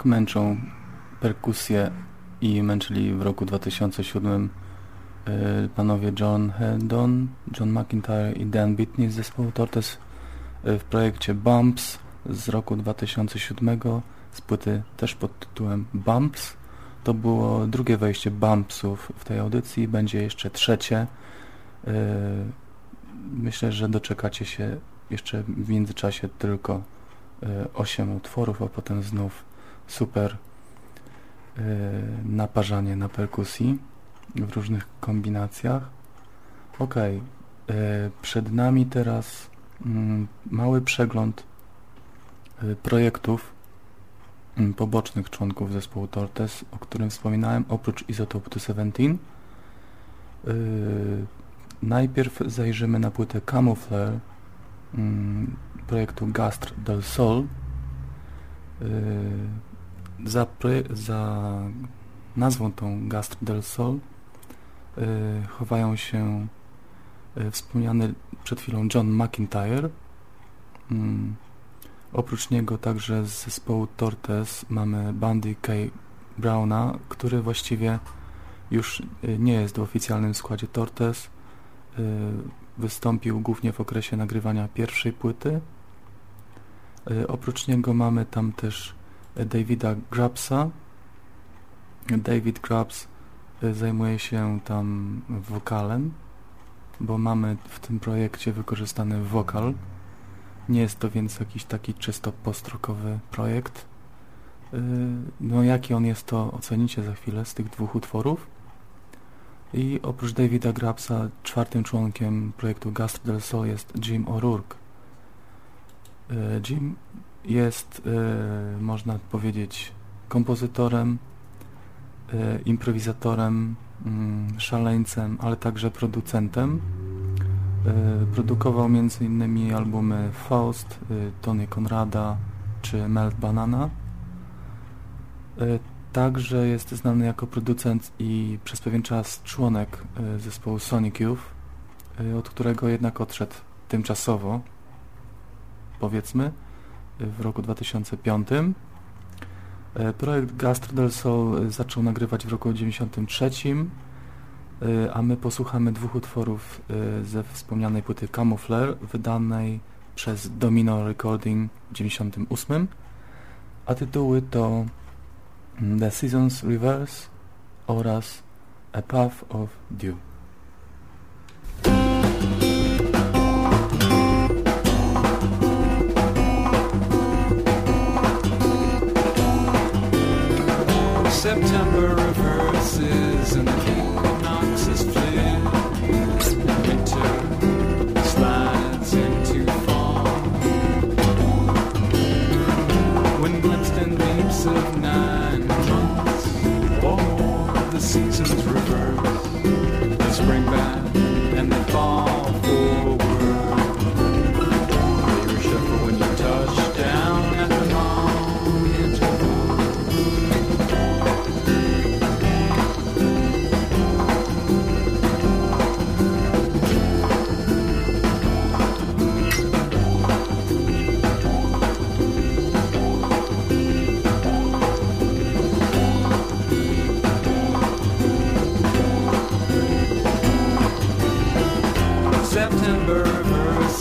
tak męczą perkusję i męczyli w roku 2007 y, panowie John Hedon, John McIntyre i Dan Bitney z zespołu Tortes y, w projekcie Bumps z roku 2007 z płyty też pod tytułem Bumps. To było drugie wejście Bumpsów w tej audycji, będzie jeszcze trzecie. Y, myślę, że doczekacie się jeszcze w międzyczasie tylko 8 utworów, a potem znów super naparzanie na perkusji w różnych kombinacjach. Ok, przed nami teraz mm, mały przegląd projektów mm, pobocznych członków zespołu Tortes, o którym wspominałem, oprócz Isotope 217. Najpierw zajrzymy na płytę Camouflage mm, projektu Gastr del Sol. Za, za nazwą tą Gastr del Sol chowają się wspomniany przed chwilą John McIntyre. Mm, oprócz niego także z zespołu Tortes mamy Bandy K. Browna, który właściwie już nie jest w oficjalnym składzie Tortes. Wystąpił głównie w okresie nagrywania pierwszej płyty. Oprócz niego mamy tam też Davida Grabsa. David Grabs zajmuje się tam wokalem, bo mamy w tym projekcie wykorzystany wokal. Nie jest to więc jakiś taki czysto postrokowy projekt. No jaki on jest, to ocenicie za chwilę z tych dwóch utworów. I oprócz Davida Grabsa czwartym członkiem projektu Gastro del Sol jest Jim O'Rourke. Jim jest, y, można powiedzieć, kompozytorem, y, improwizatorem, y, szaleńcem, ale także producentem. Produkował m.in. albumy Faust, Tony Konrada czy Melt Banana. Także jest znany jako producent i przez pewien czas członek zespołu Sonic Youth, od którego jednak odszedł tymczasowo, powiedzmy w roku 2005. E, projekt Gastro del Sol zaczął nagrywać w roku 1993, e, a my posłuchamy dwóch utworów e, ze wspomnianej płyty Camouflage, wydanej przez Domino Recording w 1998, a tytuły to The Seasons Reverse oraz A Path of Dew. September reverses and the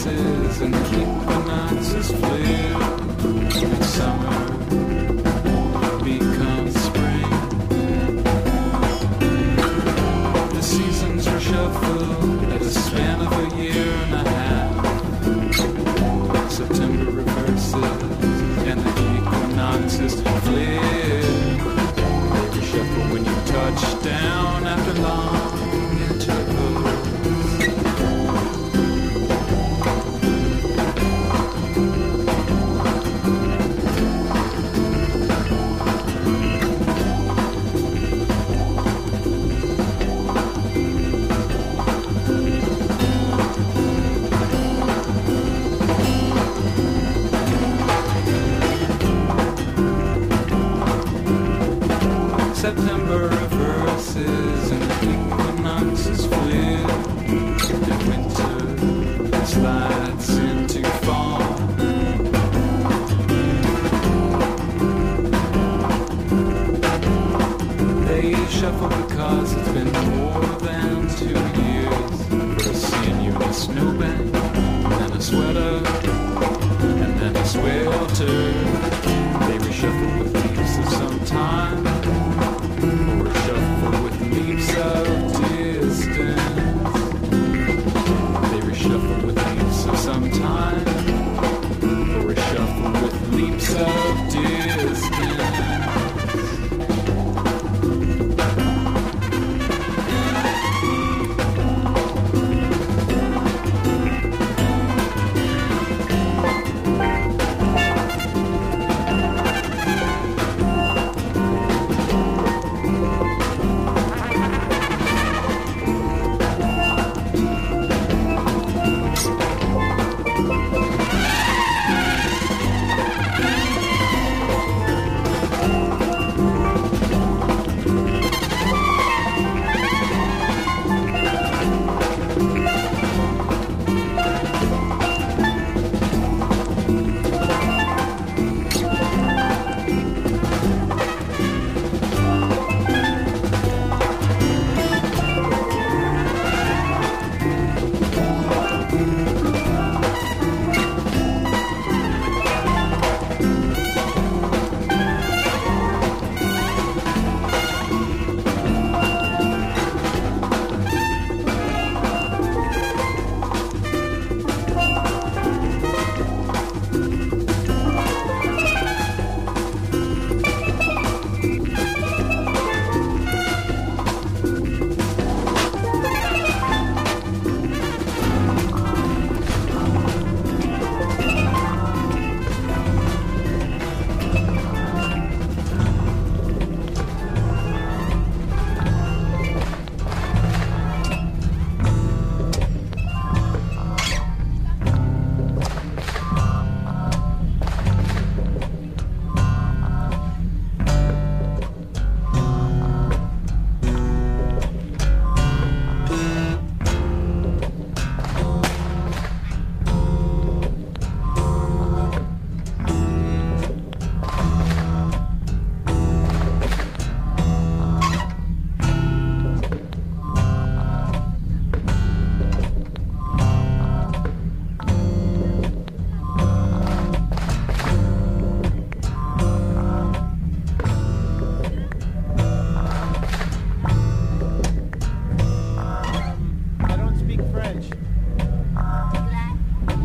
dances and keep the nights as Nazis flared. Summer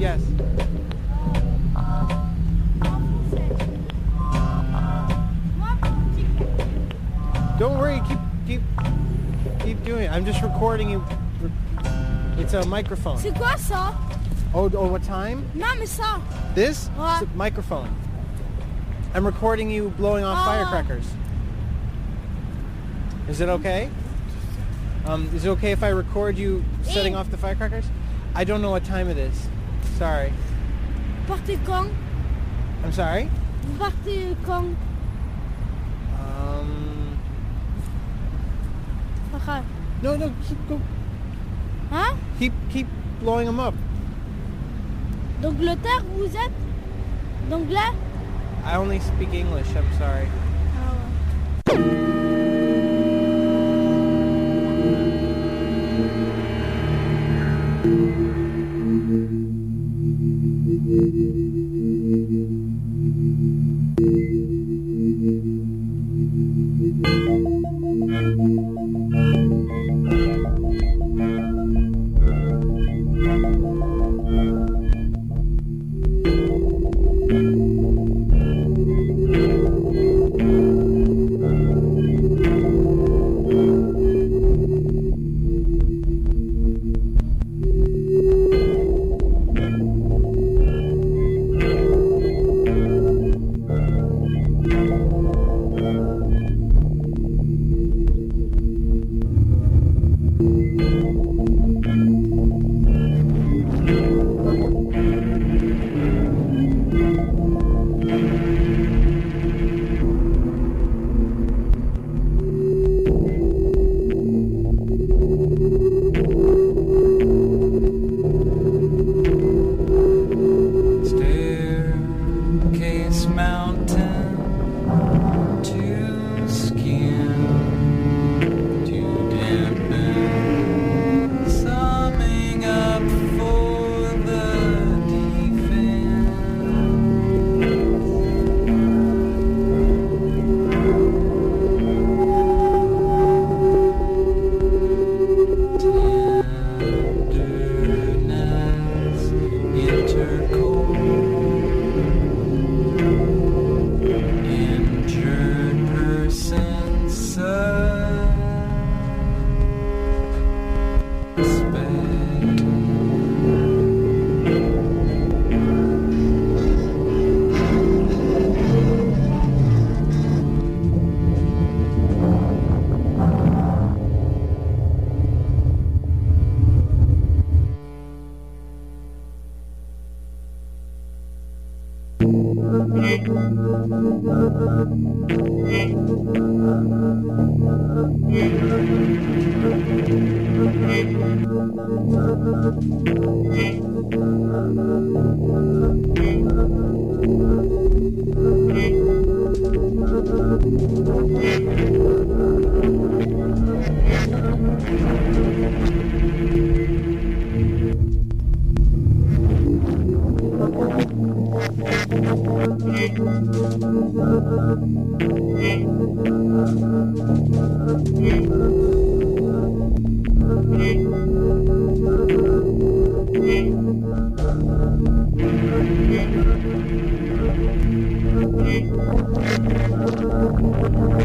Yes. Don't worry. Keep keep keep doing it. I'm just recording you. It's a microphone. C'est quoi ça Oh, oh, what time? Non mais ça. This? What? It's a microphone. I'm recording you blowing off Ah. firecrackers. Is it okay? Um, is it okay if I record you setting Eh. off the firecrackers? I don't know what time it is. Sorry. Partez quand I'm sorry. Partez quand Um, Farah no, no, keep go, Hein keep keep blowing them up. D'Angleterre vous êtes D'anglais I only speak English. I'm sorry. Ah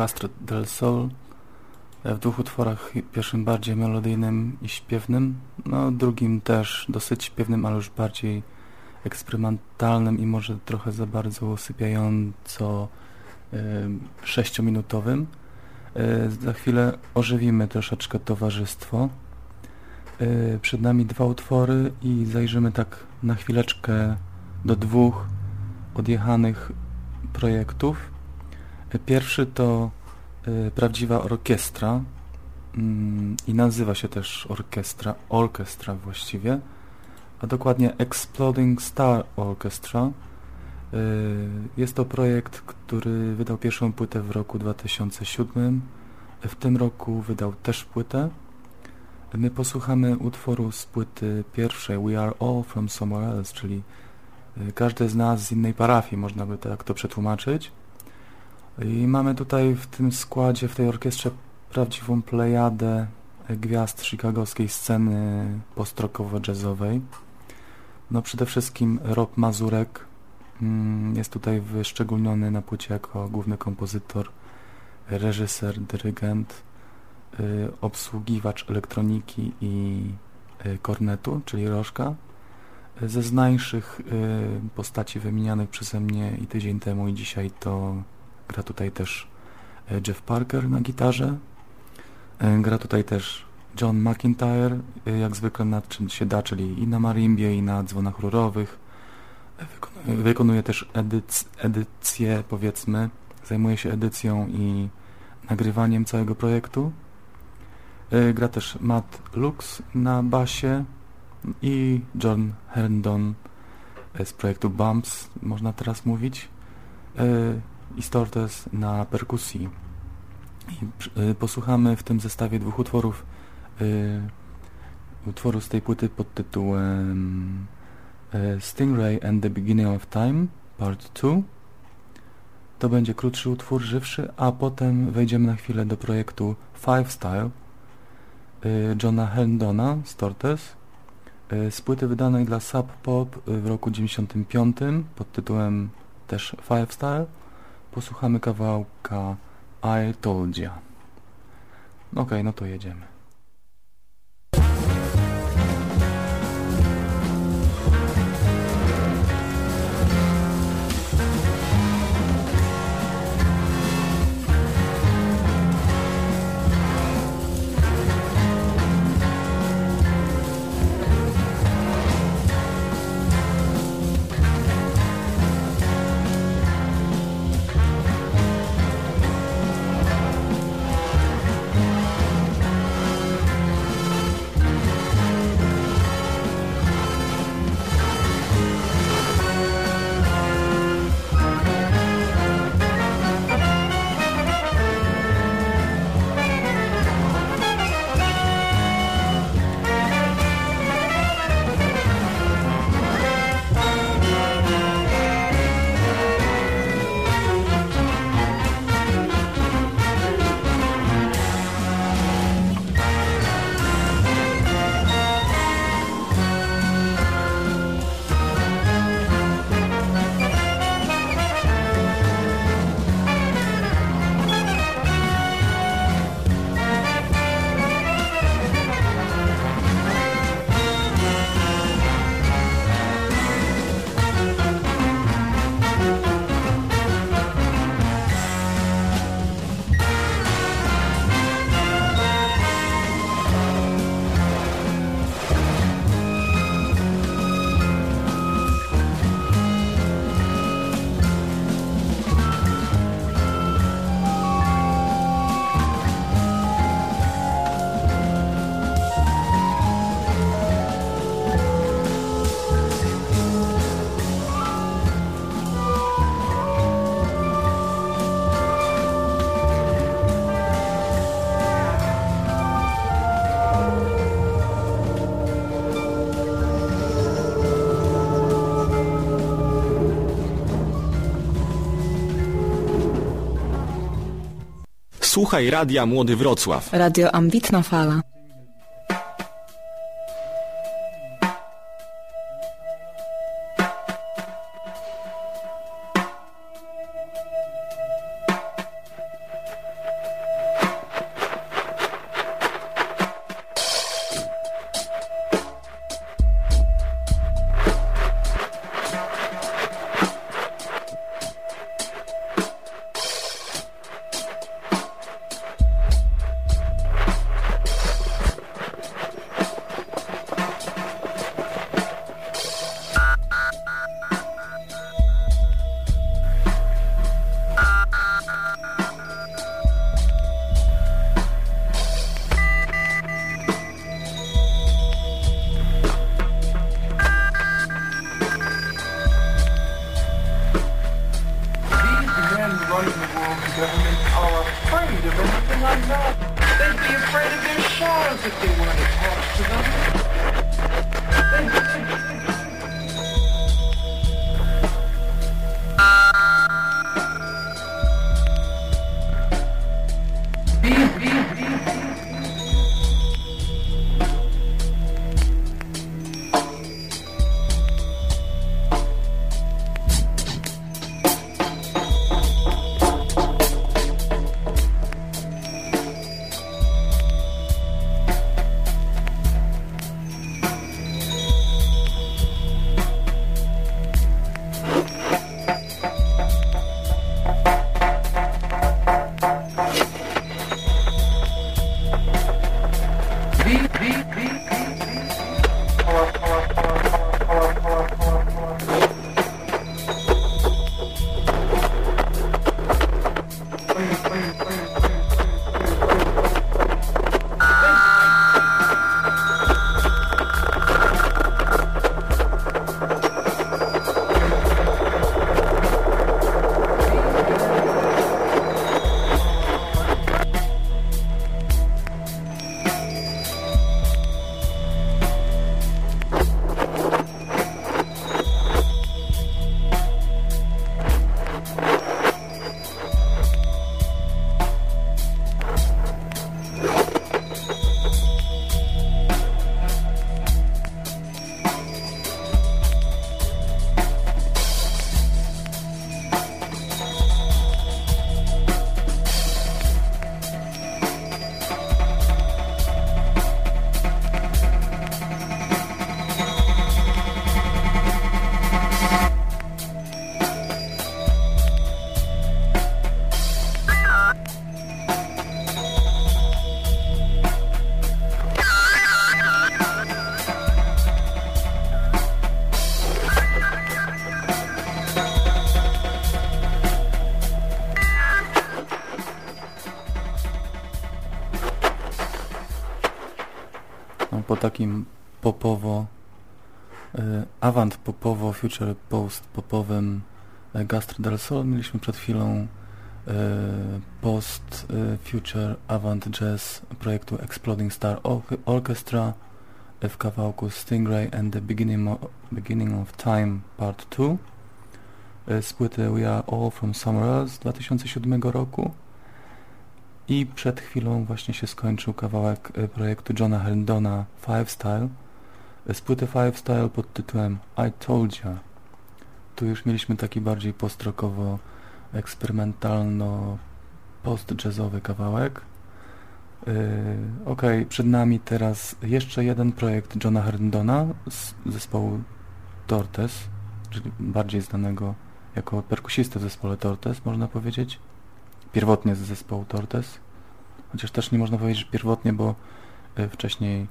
Gastro del Sol. W dwóch utworach, pierwszym bardziej melodyjnym i śpiewnym, no drugim też dosyć śpiewnym, ale już bardziej eksperymentalnym i może trochę za bardzo usypiająco y, sześciominutowym. Y, za chwilę ożywimy troszeczkę towarzystwo. Y, przed nami dwa utwory i zajrzymy tak na chwileczkę do dwóch odjechanych projektów. Pierwszy to y, prawdziwa orkiestra mm, i nazywa się też orkiestra, orkiestra właściwie, a dokładnie Exploding Star Orchestra. Y, jest to projekt, który wydał pierwszą płytę w roku 2007. W tym roku wydał też płytę. My posłuchamy utworu z płyty pierwszej We Are All From Somewhere Else, czyli y, każdy z nas z innej parafii, można by tak to przetłumaczyć. I mamy tutaj w tym składzie, w tej orkiestrze prawdziwą plejadę gwiazd chicagowskiej sceny postrokowo-jazzowej. No przede wszystkim Rob Mazurek mm, jest tutaj wyszczególniony na płycie jako główny kompozytor, reżyser, dyrygent, y, obsługiwacz elektroniki i y, kornetu, czyli rożka. Ze znańszych y, postaci wymienianych przeze mnie i tydzień temu i dzisiaj to gra tutaj też y, Jeff Parker na gitarze. Y, Gra tutaj też John McIntyre, y, jak zwykle na czym się da, czyli i na marimbie, i na dzwonach rurowych. Wykonuje, wykonuje też edyc, edycję, powiedzmy. Zajmuje się edycją i nagrywaniem całego projektu. Gra też Matt Lux na basie i John Herndon z projektu Bumps, można teraz mówić, y, i Stortes na perkusji. I y, posłuchamy w tym zestawie dwóch utworów y, utworu z tej płyty pod tytułem y, Stingray and the Beginning of Time Part 2 to będzie krótszy utwór, żywszy, a potem wejdziemy na chwilę do projektu Five Style Johna Herndona z Tortes z płyty wydanej dla Sub Pop w roku 95 pod tytułem też Five Style posłuchamy kawałka I Told Ya. Okej, no to jedziemy. Słuchaj Radia Młody Wrocław. Radio Ambitna Fala. Takim popowo, y, avant popowo, future post popowym y, Gastro del Sol. Mieliśmy przed chwilą y, post future avant jazz projektu Exploding Star Or- Orchestra w kawałku Stingray and the Beginning of, Beginning of Time Part 2 y, z płyty We Are All From Somewhere Else z 2007 roku. I przed chwilą właśnie się skończył kawałek y, projektu Johna Herndona Five Style z płyty Five Style pod tytułem I Told Ya. Tu już mieliśmy taki bardziej postrokowo eksperymentalno post-jazzowy kawałek. Yy, Okej, przed nami teraz jeszcze jeden projekt Johna Herndona z zespołu Tortes, czyli bardziej znanego jako perkusista w zespole Tortes, można powiedzieć. Pierwotnie z zespołu Tortes. Chociaż też nie można powiedzieć, że pierwotnie, bo y, wcześniej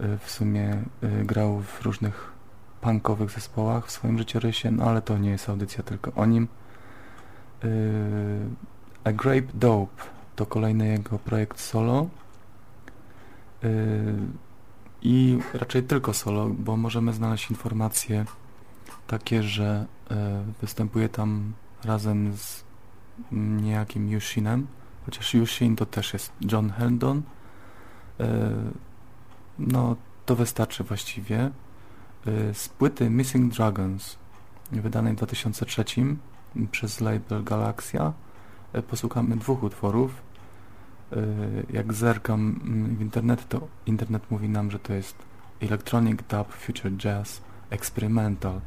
y, w sumie y, grał w różnych punkowych zespołach w swoim życiorysie, no ale to nie jest audycja tylko o nim. A Grape Dope to kolejny jego projekt solo. I raczej tylko solo, bo możemy znaleźć informacje takie, że występuje tam razem z niejakim Yushinem, chociaż Yushin to też jest John Herndon. Y, No, to wystarczy właściwie. Y, Z płyty Missing Dragons, wydanej w 2003 przez label Galaxia, y, posłuchamy dwóch utworów. Jak zerkam mm, w internet, to internet mówi nam, że to jest Electronic Dub Future Jazz Experimental.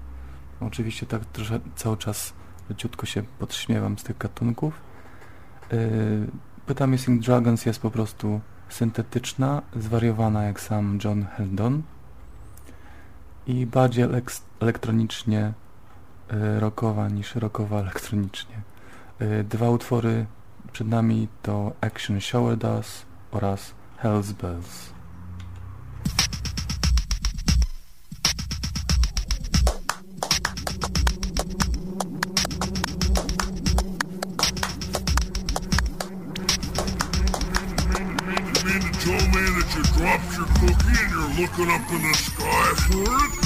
Oczywiście tak trochę cały czas leciutko się podśmiewam z tych gatunków. Y, Płyta Missing Dragons jest po prostu syntetyczna, zwariowana jak sam John Heldon i bardziej elek- elektronicznie y, rockowa niż rockowa elektronicznie. Y, Dwa utwory przed nami to Action Shower Does oraz Hell's Bells. Looking up in the sky for it?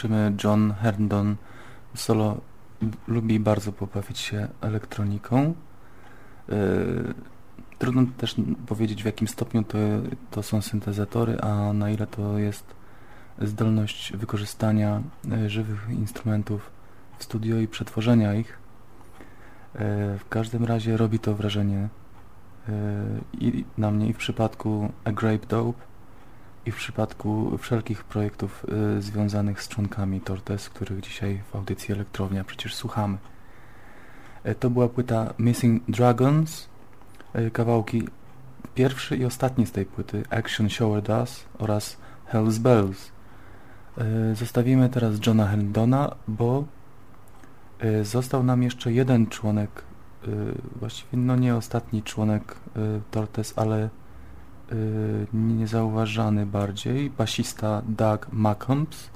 Słyszymy, John Herndon solo lubi bardzo pobawić się elektroniką. Yy, Trudno też powiedzieć w jakim stopniu to, to są syntezatory, a na ile to jest zdolność wykorzystania e, żywych instrumentów w studio i przetworzenia ich. E, W każdym razie robi to wrażenie i na mnie i w przypadku A Grape Dope i w przypadku wszelkich projektów e, związanych z członkami Tortes, których dzisiaj w audycji Elektrownia przecież słuchamy. E, To była płyta Missing Dragons, e, kawałki pierwszy i ostatni z tej płyty Action Shower Does oraz Hell's Bells. E, Zostawimy teraz Johna Herndona, bo został nam jeszcze jeden członek, właściwie no nie ostatni członek Tortes, ale niezauważany bardziej, basista Doug McCombs.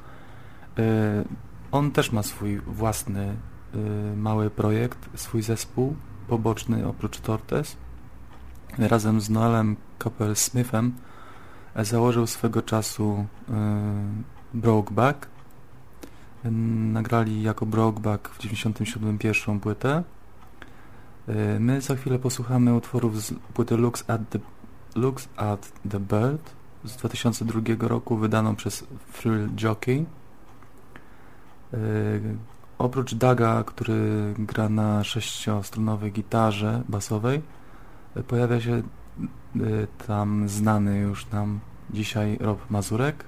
E, On też ma swój własny e, mały projekt, swój zespół poboczny oprócz Tortes. Razem z Noelem Copper Smithem e, założył swego czasu Brokeback. Nagrali jako Brokeback w 97 pierwszą płytę. My za chwilę posłuchamy utworów z płyty Looks at the, Looks at the Bird z 2002 roku wydaną przez Thrill Jockey. E, Oprócz Daga, który gra na sześciostronowej gitarze basowej, e, pojawia się e, tam znany już nam dzisiaj Rob Mazurek.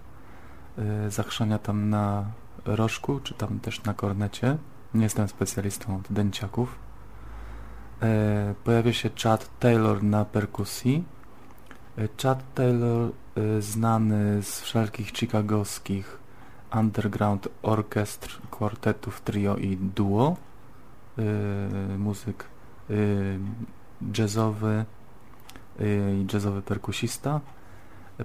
Zachrzania tam na rożku, czy tam też na kornecie. Nie jestem specjalistą od dęciaków. Pojawia się Chad Taylor na perkusji. Chad Taylor e, znany z wszelkich chicagowskich underground orkiestr, kwartetów, trio i duo. E, Muzyk e, jazzowy i jazzowy perkusista.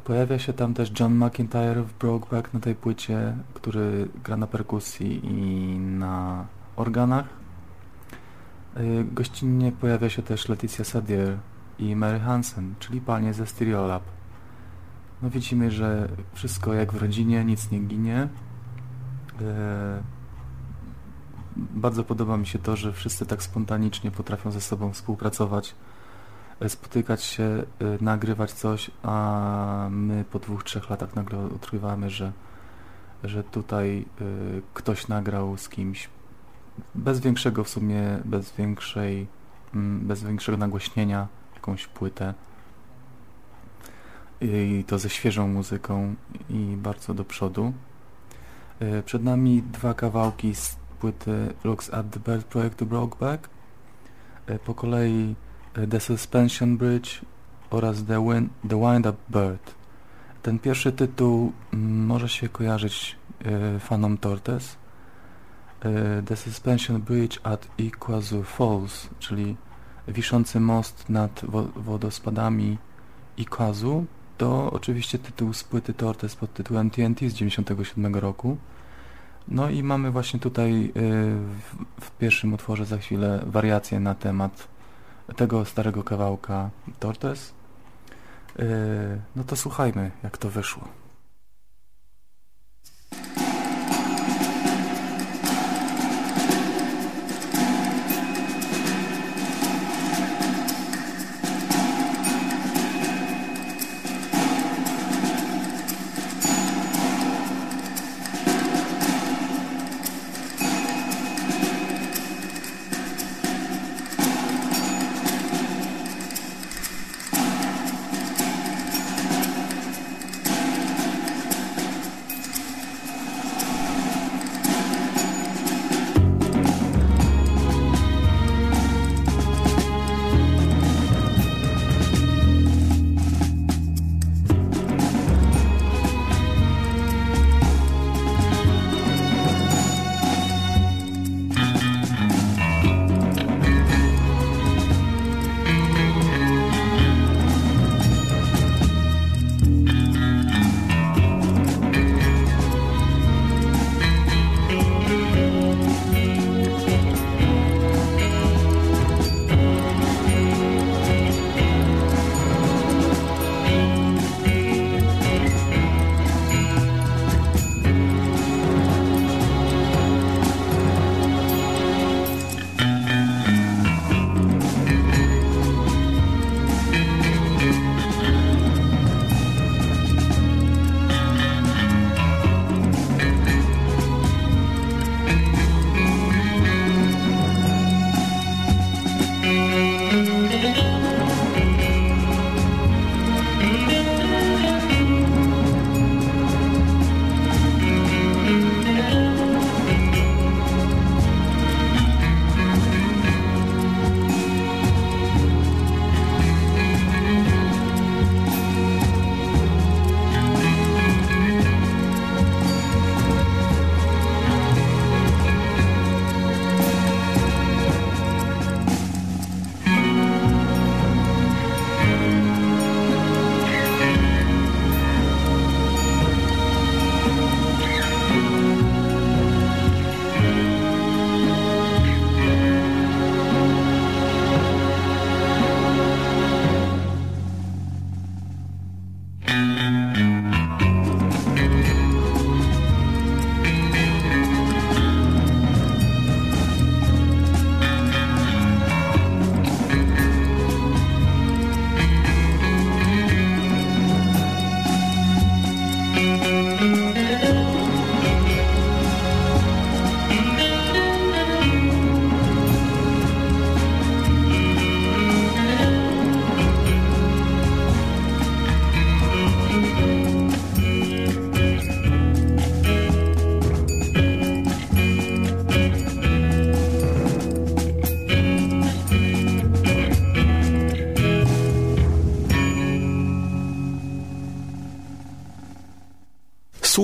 Pojawia się tam też John McIntyre w Brokeback na tej płycie, który gra na perkusji i na organach. Gościnnie pojawia się też Leticia Sadier i Mary Hansen, czyli panie ze Stereolab. No widzimy, że wszystko jak w rodzinie, nic nie ginie. E, Bardzo podoba mi się to, że wszyscy tak spontanicznie potrafią ze sobą współpracować, e, spotykać się, e, nagrywać coś, a my po dwóch, trzech latach nagle odkrywamy, że, że tutaj ktoś nagrał z kimś bez większego w sumie, bez większej, mm, bez większego nagłośnienia jakąś płytę i to ze świeżą muzyką i bardzo do przodu. E, Przed nami dwa kawałki z płyty Looks at the Bird projektu Brokeback. E, Po kolei e, The Suspension Bridge oraz The, Win the Wind Up Bird. Ten pierwszy tytuł mm, może się kojarzyć fanom Tortes. The Suspension Bridge at Iguazu Falls, czyli wiszący most nad wo wodospadami Iguazu, to oczywiście tytuł z płyty Tortes pod tytułem TNT z 97 roku. No i mamy właśnie tutaj y, w, w pierwszym utworze za chwilę wariacje na temat tego starego kawałka Tortes. Y, No to słuchajmy, jak to wyszło.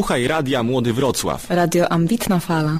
Słuchaj Radia Młody Wrocław. Radio Ambitna Fala.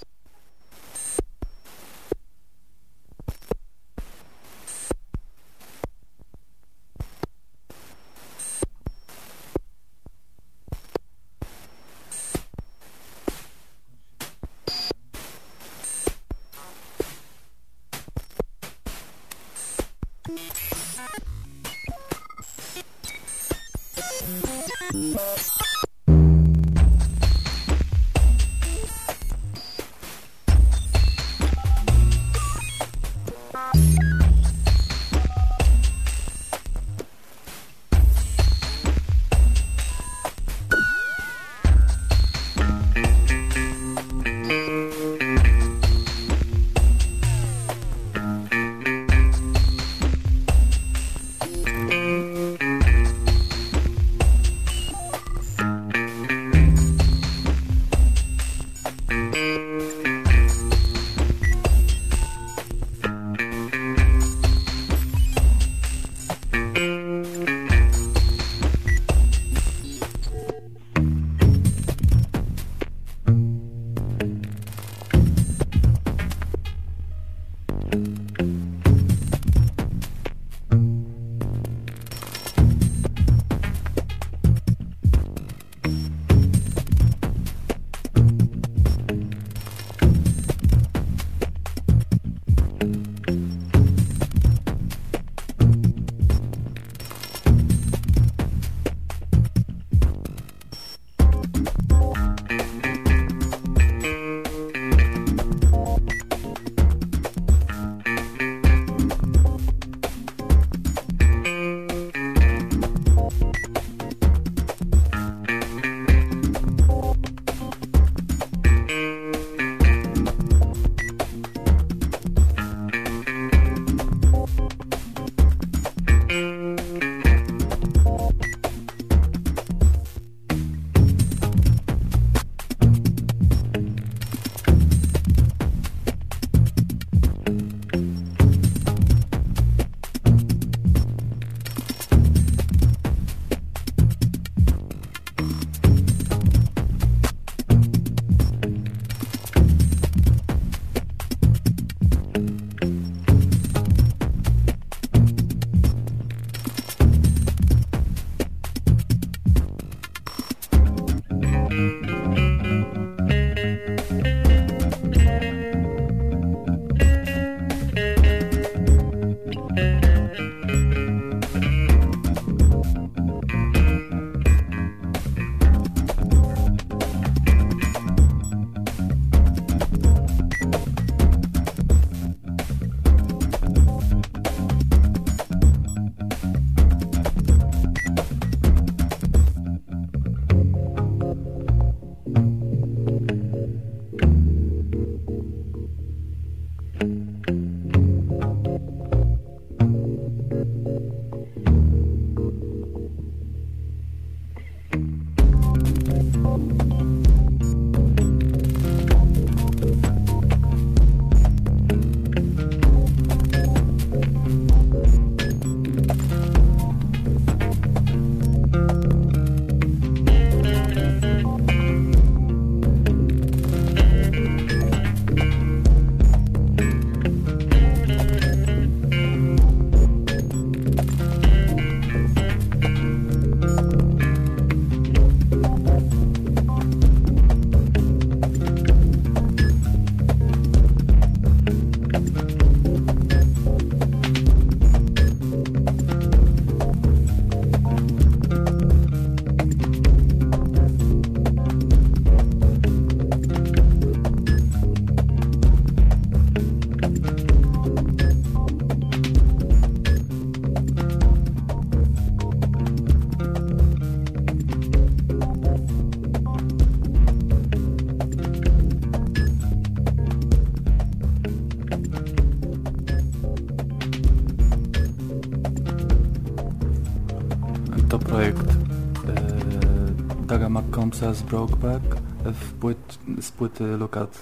McCombsa z Brokeback w płyt, z płyty Look at,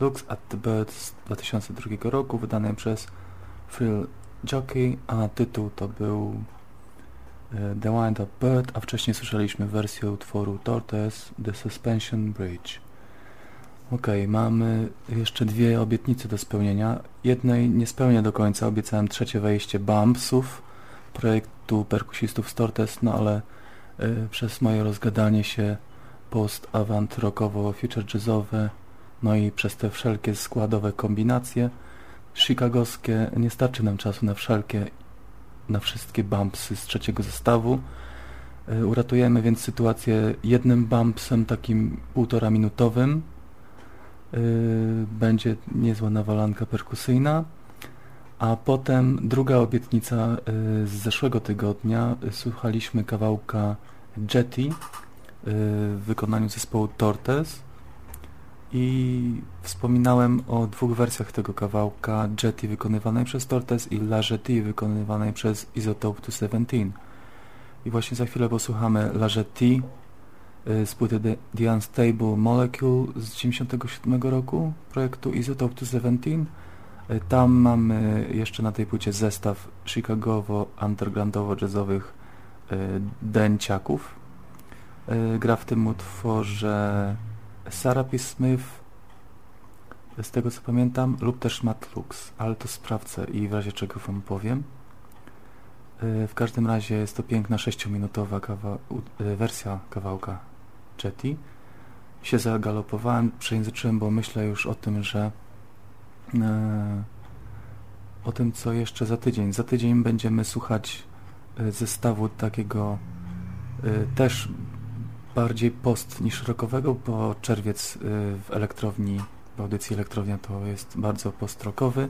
Looks at the Bird z 2002 roku, wydanej przez Frill Jockey, a tytuł to był e, The Wind Up Bird, a wcześniej słyszeliśmy wersję utworu Tortoise The Suspension Bridge. Ok, mamy jeszcze dwie obietnice do spełnienia. Jednej nie spełnię do końca, obiecałem trzecie wejście Bumpsów, projektu perkusistów z Tortes, no ale y, przez moje rozgadanie się post-avant rockowo, future jazzowe, no i przez te wszelkie składowe kombinacje chicagowskie, nie starczy nam czasu na wszelkie, na wszystkie bumpsy z trzeciego zestawu. Y, uratujemy więc sytuację jednym bumpsem takim półtora minutowym, Y, będzie niezła nawalanka perkusyjna. A potem druga obietnica y, z zeszłego tygodnia. Słuchaliśmy kawałka Jetty w wykonaniu zespołu Tortes i wspominałem o dwóch wersjach tego kawałka Jetty wykonywanej przez Tortes i La Jetty wykonywanej przez Isotope 217 i właśnie za chwilę posłuchamy La Jetty z płyty The, Unstable Molecule z 1997 roku projektu Isotope 217. Tam mamy jeszcze na tej płycie zestaw chicagowo-undergroundowo-jazzowych dęciaków. Gra w tym utworze Sarah P. Smith, z tego co pamiętam, lub też Matt Lux, ale to sprawdzę i w razie czego wam powiem. W każdym razie jest to piękna 6-minutowa kawa wersja kawałka Jetty się zagalopowałem, przejęzyczyłem, bo myślę już o tym, że e, o tym, co jeszcze za tydzień. Za tydzień będziemy słuchać e, zestawu takiego e, też bardziej post niż rockowego, bo czerwiec e, w elektrowni, w audycji elektrownia to jest bardzo post-rockowy.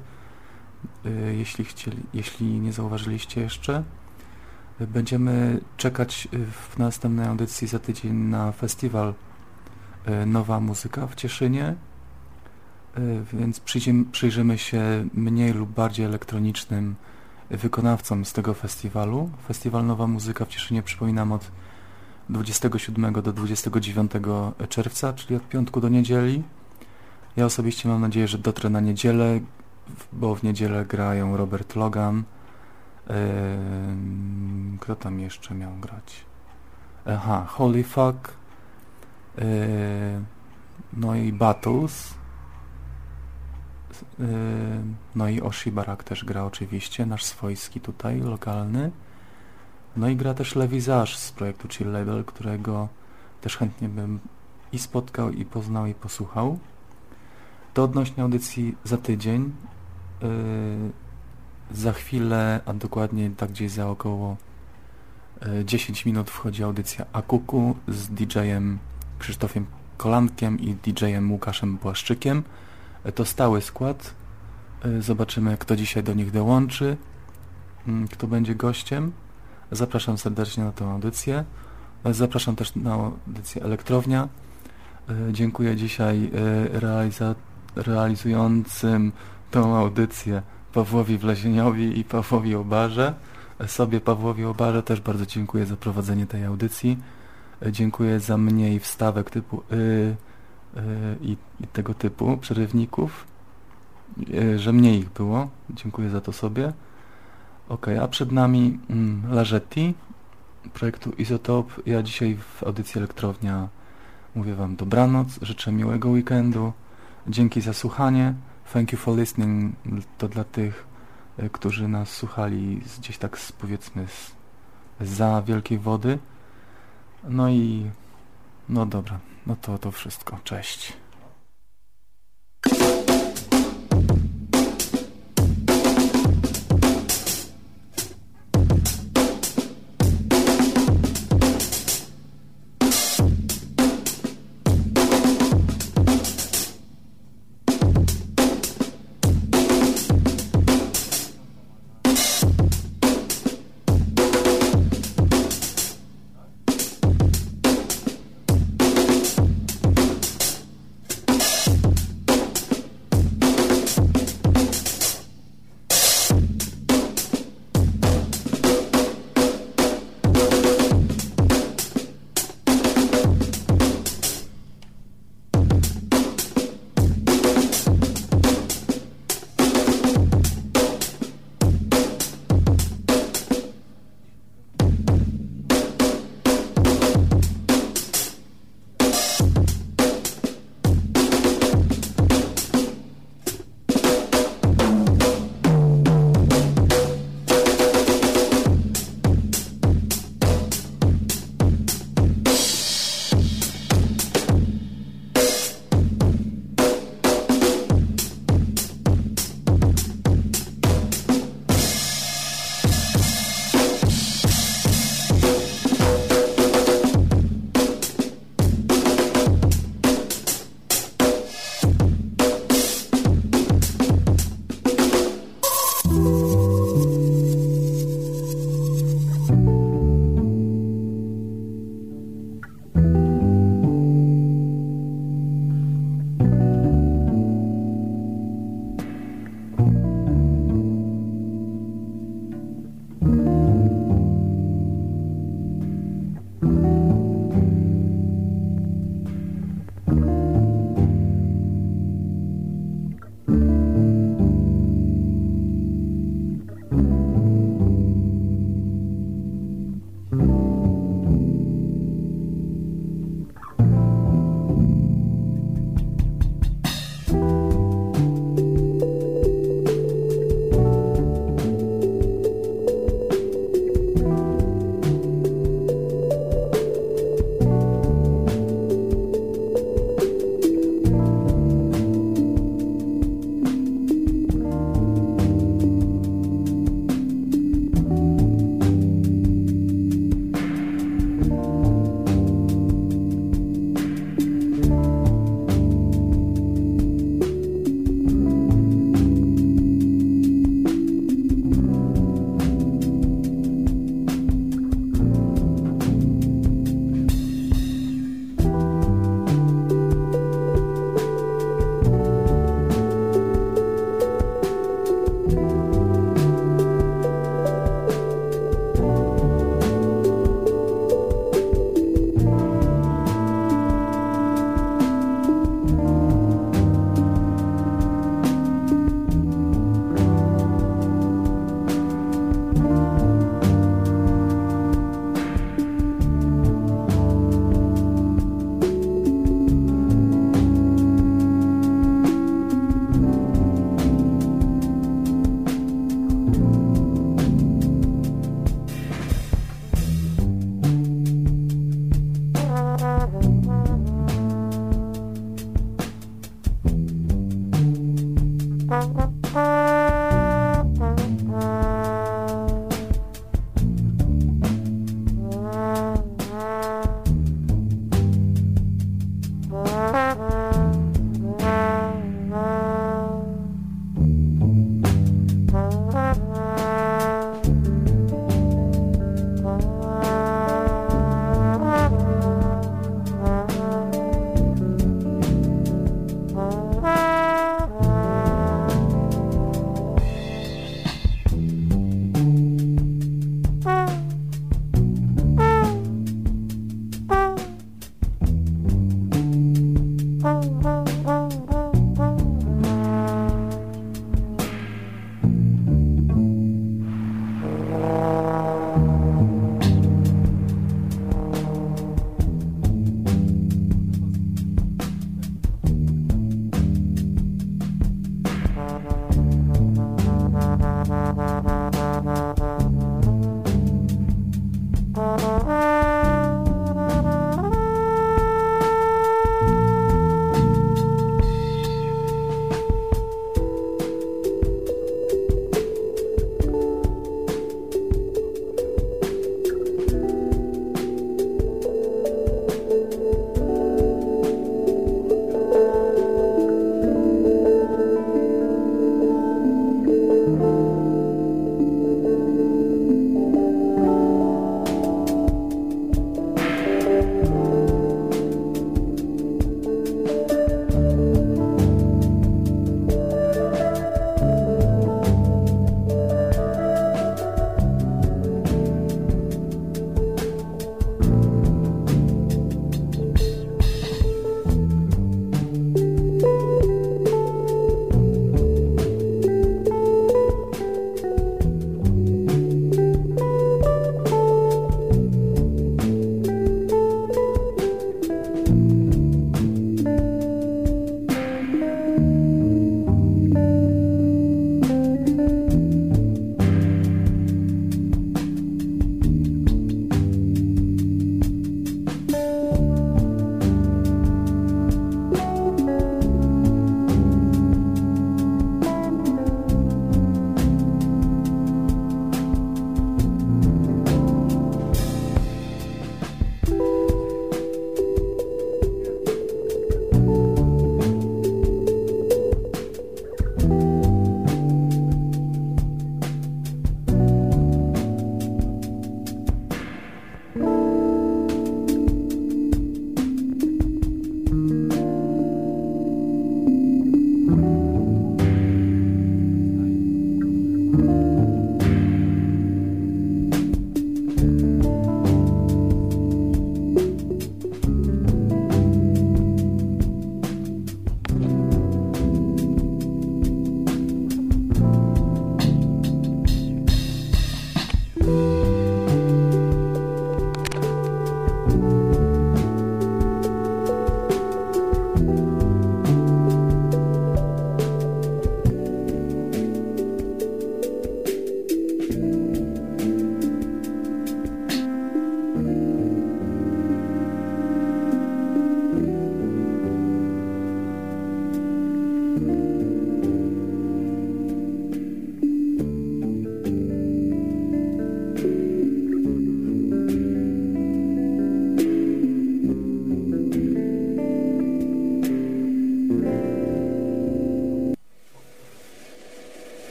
E, jeśli, chcieli, jeśli nie zauważyliście jeszcze, Będziemy czekać y, w następnej audycji za tydzień na festiwal y, Nowa Muzyka w Cieszynie, y, więc przyjrzymy się mniej lub bardziej elektronicznym wykonawcom z tego festiwalu. Festiwal Nowa Muzyka w Cieszynie, przypominam, od 27 do 29 czerwca, czyli od piątku do niedzieli. Ja osobiście mam nadzieję, że dotrę na niedzielę, bo w niedzielę grają Robert Logan, kto tam jeszcze miał grać? Aha, Holy Fuck. No i Battles. No i Oshibarak też gra oczywiście, nasz swojski tutaj, lokalny. No i gra też Lewisage z projektu Chill Label, którego też chętnie bym i spotkał, i poznał, i posłuchał. To odnośnie audycji za tydzień. Za chwilę, a dokładnie tak gdzieś za około 10 e, minut wchodzi audycja Akuku z DJ-em Krzysztofiem Kolankiem i DJ-em Łukaszem Błaszczykiem. E, to stały skład. E, zobaczymy, kto dzisiaj do nich dołączy, kto będzie gościem. Zapraszam serdecznie na tę audycję. Zapraszam też na audycję Elektrownia. Dziękuję dzisiaj realizującym tą audycję Pawłowi Wlezieniowi i Pawłowi Obarze. Sobie Pawłowi Obarze też bardzo dziękuję za prowadzenie tej audycji. Dziękuję za mniej wstawek typu y, y, i, i, tego typu przerywników, y, że mniej ich było. Dziękuję za to sobie. Ok, a przed nami mm, Lażetti projektu Izotop. Ja dzisiaj w audycji Elektrownia mówię Wam dobranoc, życzę miłego weekendu. Dzięki za słuchanie. Thank you for listening to dla tych, e, którzy nas słuchali gdzieś tak z, powiedzmy z, za wielkiej wody. No i no dobra, no to to wszystko. Cześć.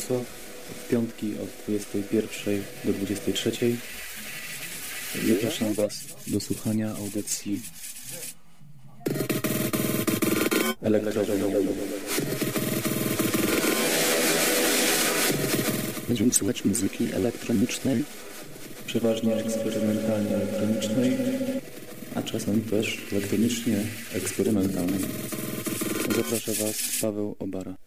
Wrocław w piątki od 21 do 23. Zapraszam Was do słuchania audycji elektrowni. Będziemy słuchać muzyki elektronicznej. Przeważnie eksperymentalnie elektronicznej, a czasem też elektronicznie eksperymentalnej. Zaprasza Was Paweł Obara.